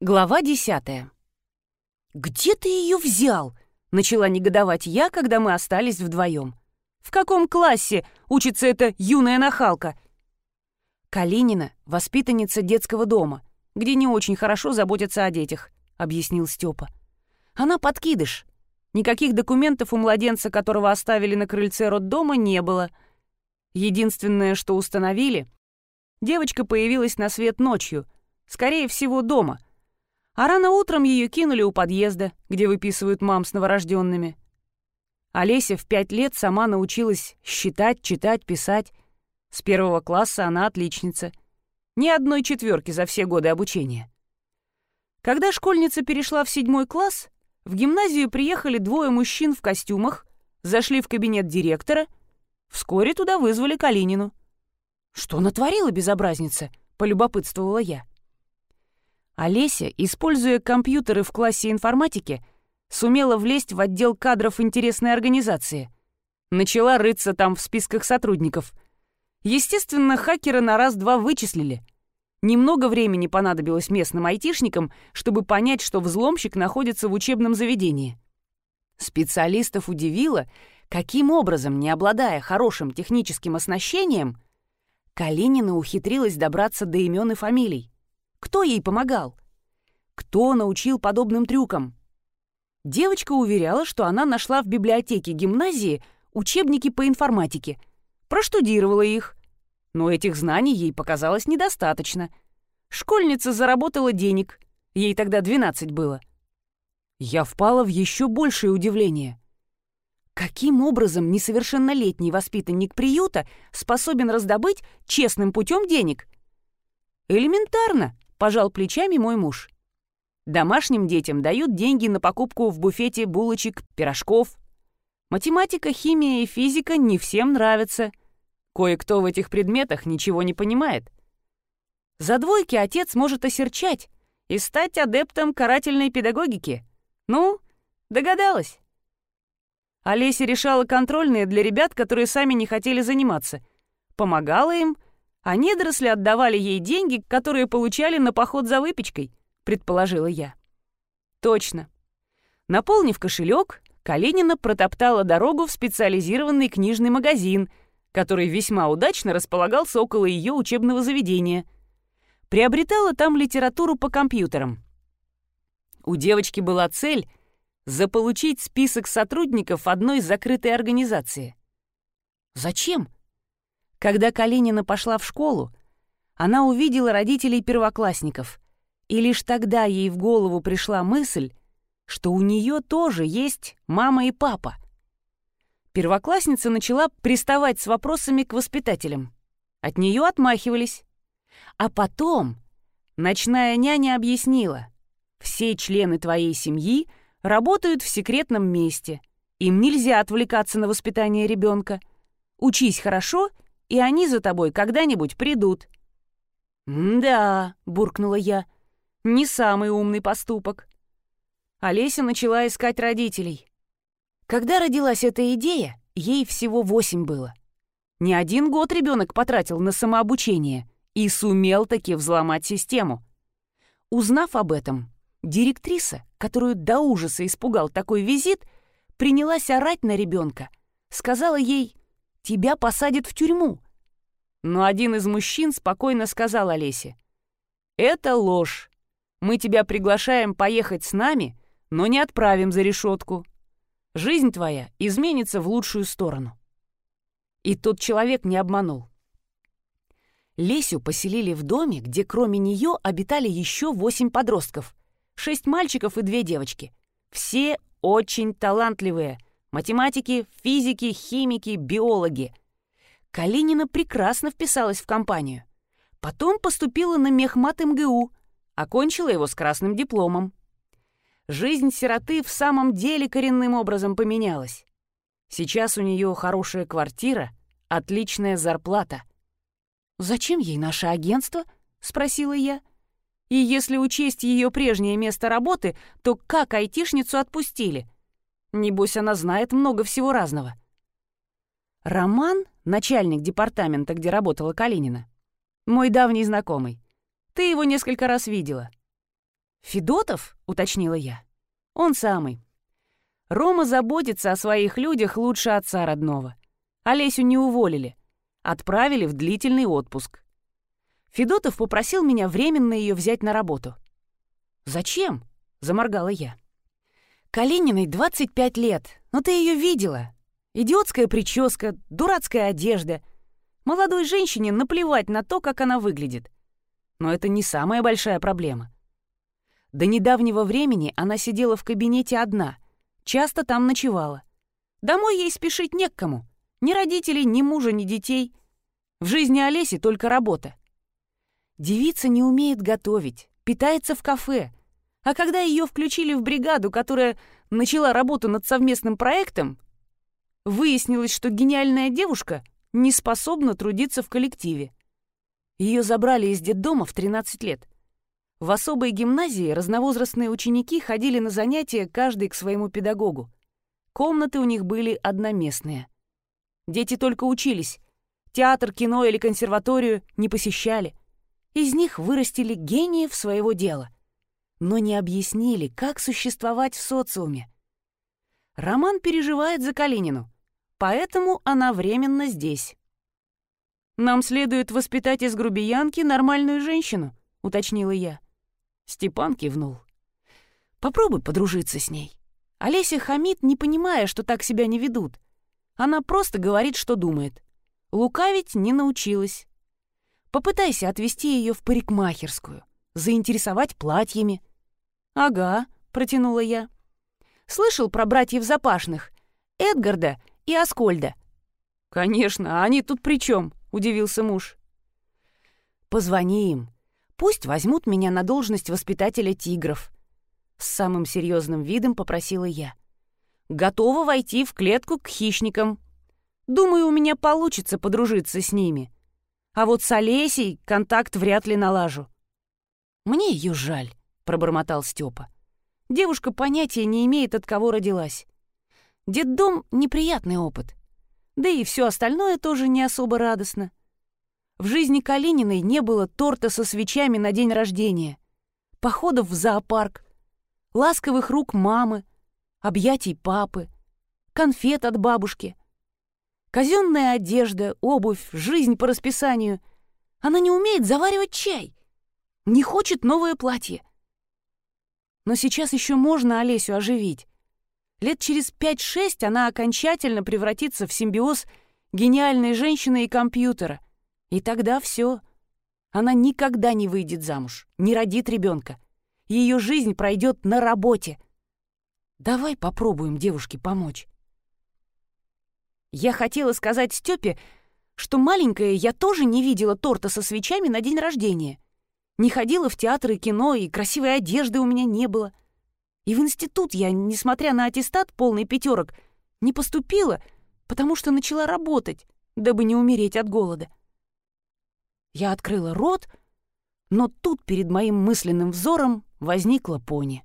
Глава десятая. «Где ты ее взял?» — начала негодовать я, когда мы остались вдвоем. «В каком классе учится эта юная нахалка?» «Калинина — воспитанница детского дома, где не очень хорошо заботятся о детях», — объяснил Степа. «Она подкидыш. Никаких документов у младенца, которого оставили на крыльце роддома, не было. Единственное, что установили, девочка появилась на свет ночью, скорее всего, дома, а рано утром ее кинули у подъезда, где выписывают мам с новорожденными. Олеся в пять лет сама научилась считать, читать, писать. С первого класса она отличница. Ни одной четверки за все годы обучения. Когда школьница перешла в седьмой класс, в гимназию приехали двое мужчин в костюмах, зашли в кабинет директора, вскоре туда вызвали Калинину. «Что натворила безобразница?» — полюбопытствовала я. Олеся, используя компьютеры в классе информатики, сумела влезть в отдел кадров интересной организации. Начала рыться там в списках сотрудников. Естественно, хакеры на раз-два вычислили. Немного времени понадобилось местным айтишникам, чтобы понять, что взломщик находится в учебном заведении. Специалистов удивило, каким образом, не обладая хорошим техническим оснащением, Калинина ухитрилась добраться до имен и фамилий. Кто ей помогал? Кто научил подобным трюкам? Девочка уверяла, что она нашла в библиотеке гимназии учебники по информатике, проштудировала их. Но этих знаний ей показалось недостаточно. Школьница заработала денег, ей тогда 12 было. Я впала в еще большее удивление. Каким образом несовершеннолетний воспитанник приюта способен раздобыть честным путем денег? Элементарно пожал плечами мой муж. Домашним детям дают деньги на покупку в буфете булочек, пирожков. Математика, химия и физика не всем нравятся. Кое-кто в этих предметах ничего не понимает. За двойки отец может осерчать и стать адептом карательной педагогики. Ну, догадалась. Олеся решала контрольные для ребят, которые сами не хотели заниматься. Помогала им, а недоросли отдавали ей деньги, которые получали на поход за выпечкой, предположила я. Точно. Наполнив кошелек, Калинина протоптала дорогу в специализированный книжный магазин, который весьма удачно располагался около ее учебного заведения. Приобретала там литературу по компьютерам. У девочки была цель заполучить список сотрудников одной закрытой организации. Зачем? Когда Калинина пошла в школу, она увидела родителей первоклассников, и лишь тогда ей в голову пришла мысль, что у нее тоже есть мама и папа. Первоклассница начала приставать с вопросами к воспитателям. От нее отмахивались. А потом ночная няня объяснила, все члены твоей семьи работают в секретном месте, им нельзя отвлекаться на воспитание ребенка. Учись хорошо — и они за тобой когда-нибудь придут». «Да», — буркнула я, — «не самый умный поступок». Олеся начала искать родителей. Когда родилась эта идея, ей всего восемь было. Не один год ребенок потратил на самообучение и сумел таки взломать систему. Узнав об этом, директриса, которую до ужаса испугал такой визит, принялась орать на ребенка, сказала ей тебя посадят в тюрьму». Но один из мужчин спокойно сказал Олесе, «Это ложь. Мы тебя приглашаем поехать с нами, но не отправим за решетку. Жизнь твоя изменится в лучшую сторону». И тот человек не обманул. Лесю поселили в доме, где кроме нее обитали еще восемь подростков, шесть мальчиков и две девочки. Все очень талантливые, Математики, физики, химики, биологи. Калинина прекрасно вписалась в компанию. Потом поступила на мехмат МГУ, окончила его с красным дипломом. Жизнь сироты в самом деле коренным образом поменялась. Сейчас у нее хорошая квартира, отличная зарплата. «Зачем ей наше агентство?» — спросила я. «И если учесть ее прежнее место работы, то как айтишницу отпустили? Небось, она знает много всего разного. Роман, начальник департамента, где работала Калинина, мой давний знакомый. Ты его несколько раз видела. «Федотов?» — уточнила я. «Он самый. Рома заботится о своих людях лучше отца родного. Олесю не уволили. Отправили в длительный отпуск. Федотов попросил меня временно ее взять на работу. «Зачем?» — заморгала я. «Калининой 25 лет, но ты ее видела. Идиотская прическа, дурацкая одежда. Молодой женщине наплевать на то, как она выглядит. Но это не самая большая проблема. До недавнего времени она сидела в кабинете одна, часто там ночевала. Домой ей спешить не к кому. Ни родителей, ни мужа, ни детей. В жизни Олеси только работа. Девица не умеет готовить, питается в кафе. А когда ее включили в бригаду, которая начала работу над совместным проектом, выяснилось, что гениальная девушка не способна трудиться в коллективе. Ее забрали из детдома в 13 лет. В особой гимназии разновозрастные ученики ходили на занятия каждый к своему педагогу. Комнаты у них были одноместные. Дети только учились. Театр, кино или консерваторию не посещали. Из них вырастили гениев своего дела. Но не объяснили, как существовать в социуме. Роман переживает за Калинину, поэтому она временно здесь. «Нам следует воспитать из грубиянки нормальную женщину», — уточнила я. Степан кивнул. «Попробуй подружиться с ней». Олеся хамит, не понимая, что так себя не ведут. Она просто говорит, что думает. Лукавить не научилась. Попытайся отвезти ее в парикмахерскую, заинтересовать платьями. «Ага», — протянула я. «Слышал про братьев Запашных, Эдгарда и Аскольда?» «Конечно, а они тут при чем? удивился муж. «Позвони им. Пусть возьмут меня на должность воспитателя тигров». С самым серьезным видом попросила я готова войти в клетку к хищникам. Думаю, у меня получится подружиться с ними. А вот с Олесей контакт вряд ли налажу. Мне ее жаль, пробормотал Степа. Девушка понятия не имеет, от кого родилась. Детдом — неприятный опыт. Да и все остальное тоже не особо радостно. В жизни Калининой не было торта со свечами на день рождения, походов в зоопарк, ласковых рук мамы, объятий папы, конфет от бабушки. Казенная одежда, обувь, жизнь по расписанию. Она не умеет заваривать чай. Не хочет новое платье. Но сейчас еще можно Олесю оживить. Лет через 5-6 она окончательно превратится в симбиоз гениальной женщины и компьютера. И тогда все. Она никогда не выйдет замуж, не родит ребенка. Ее жизнь пройдет на работе — Давай попробуем девушке помочь. Я хотела сказать Степе, что маленькая я тоже не видела торта со свечами на день рождения. Не ходила в театр и кино, и красивой одежды у меня не было. И в институт я, несмотря на аттестат полный пятерок, не поступила, потому что начала работать, дабы не умереть от голода. Я открыла рот, но тут перед моим мысленным взором возникла пони.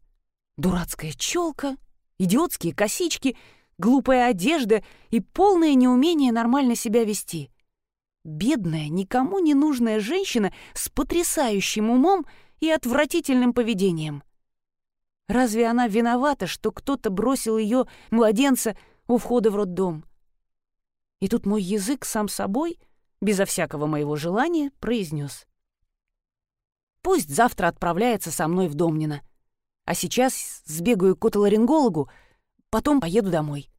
Дурацкая челка, идиотские косички, глупая одежда и полное неумение нормально себя вести. Бедная, никому не нужная женщина с потрясающим умом и отвратительным поведением. Разве она виновата, что кто-то бросил ее, младенца, у входа в роддом? И тут мой язык сам собой, безо всякого моего желания, произнес. Пусть завтра отправляется со мной в Домнино. А сейчас сбегаю к отоларингологу, потом поеду домой.